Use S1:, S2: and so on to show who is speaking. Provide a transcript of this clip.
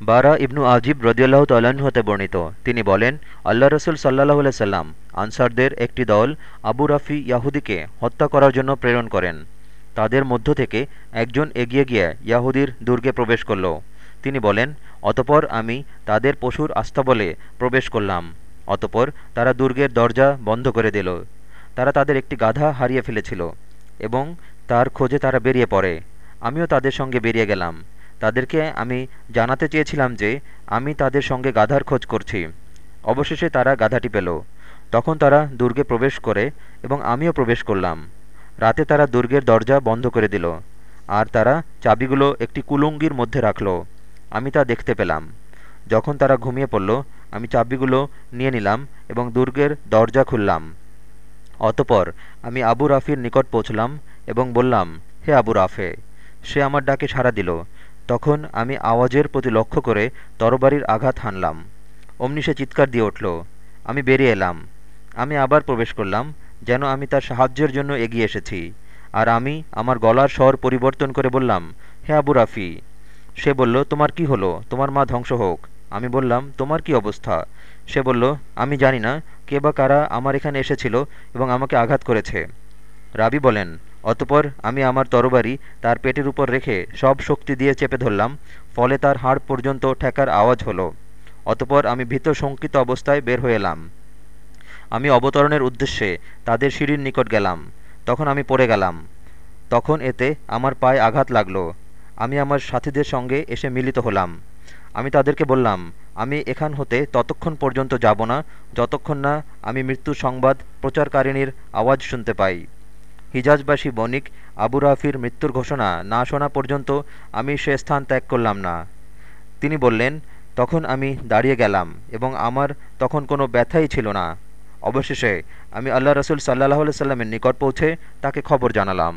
S1: বারা ইবনু আজিব রদিয়াল্লাহ তাল্লাহ্ন হতে বর্ণিত। তিনি বলেন আল্লাহ রসুল সাল্লাহ সাল্লাম আনসারদের একটি দল আবু রাফি ইয়াহুদিকে হত্যা করার জন্য প্রেরণ করেন। তাদের মধ্য থেকে একজন এগিয়ে গিয়ে ইয়াহুদির দুর্গে প্রবেশ করল। তিনি বলেন, অতপর আমি তাদের পশুর আস্তাবলে প্রবেশ করলাম। অতপর তারা দুর্গের দরজা বন্ধ করে দিল। তারা তাদের একটি গাধা হারিয়ে ফেলেছিল এবং তার খোঁজে তারা বেরিয়ে পড়ে। আমিও তাদের সঙ্গে বেরিয়ে গেলাম। তাদেরকে আমি জানাতে চেয়েছিলাম যে, আমি তাদের সঙ্গে গাধার খোঁজ করছি। অবশেষে তারা গাধাটি পেল। তখন তারা দুর্গে প্রবেশ করে এবং আমিও প্রবেশ করলাম। রাতে তারা দুর্গের দরজা বন্ধ করে দিল। আর তারা চাবিগুলো একটি কুলুঙ্গির মধ্যে রাখল। আমি তা দেখতে পেলাম। যখন তারা ঘুমিয়ে পড়ল, আমি চাবিগুলো নিয়ে নিলাম এবং দুর্গের দরজা খুললাম। অতপর আমি আবু রাফির নিকট পৌঁছলাম এবং বললাম, হে আবু রাফে, সে আমার ডাকে সাড়া দিল। তখন আমি আওয়াজের প্রতি লক্ষ্য করে তরবারির আঘাত হানলাম। অমনি সে চিৎকার দিয়ে উঠল, আমি বেরিয়ে এলাম। আমি আবার প্রবেশ করলাম, যেন আমি তার সাহায্যের জন্য এগিয়ে এসেছি। আর আমি আমার গলার স্বর পরিবর্তন করে বললাম, হে আবু রাফি। সে বলল, তোমার কি হলো? তোমার মা ধ্বংস হোক। আমি বললাম, তোমার কি অবস্থা? সে বলল, আমি জানি না, কে বা কারা আমার এখানে এসেছিল এবং আমাকে আঘাত করেছে। রাবি বলেন অতপর আমি আমার তরবারি তার পেটের উপর রেখে সব শক্তি দিয়ে চেপে ধরলাম, ফলে তার হাড় পর্যন্ত ঠেকার আওয়াজ হলো। অতপর আমি ভীত শঙ্কিত অবস্থায় বের হয়ে এলাম। আমি অবতরণের উদ্দেশ্যে তাদের সিঁড়ির নিকট গেলাম। তখন আমি পড়ে গেলাম। তখন এতে আমার পায়ে আঘাত লাগল। আমি আমার সাথীদের সঙ্গে এসে মিলিত হলাম। আমি তাদেরকে বললাম, আমি এখান হতে ততক্ষণ পর্যন্ত যাব না, যতক্ষণ না আমি মৃত্যুর সংবাদ প্রচারকারিণীর আওয়াজ শুনতে পাই। হিজাজবাসী বণিক আবু রাফির মৃত্যুর ঘোষণা না শোনা পর্যন্ত আমি সে স্থান ত্যাগ করলাম না। তিনি বললেন, তখন আমি দাঁড়িয়ে গেলাম এবং আমার তখন কোনো ব্যথাই ছিল না। অবশেষে আমি আল্লাহ রসুল সাল্লাহ সাল্লামের নিকট পৌঁছে তাকে খবর জানালাম।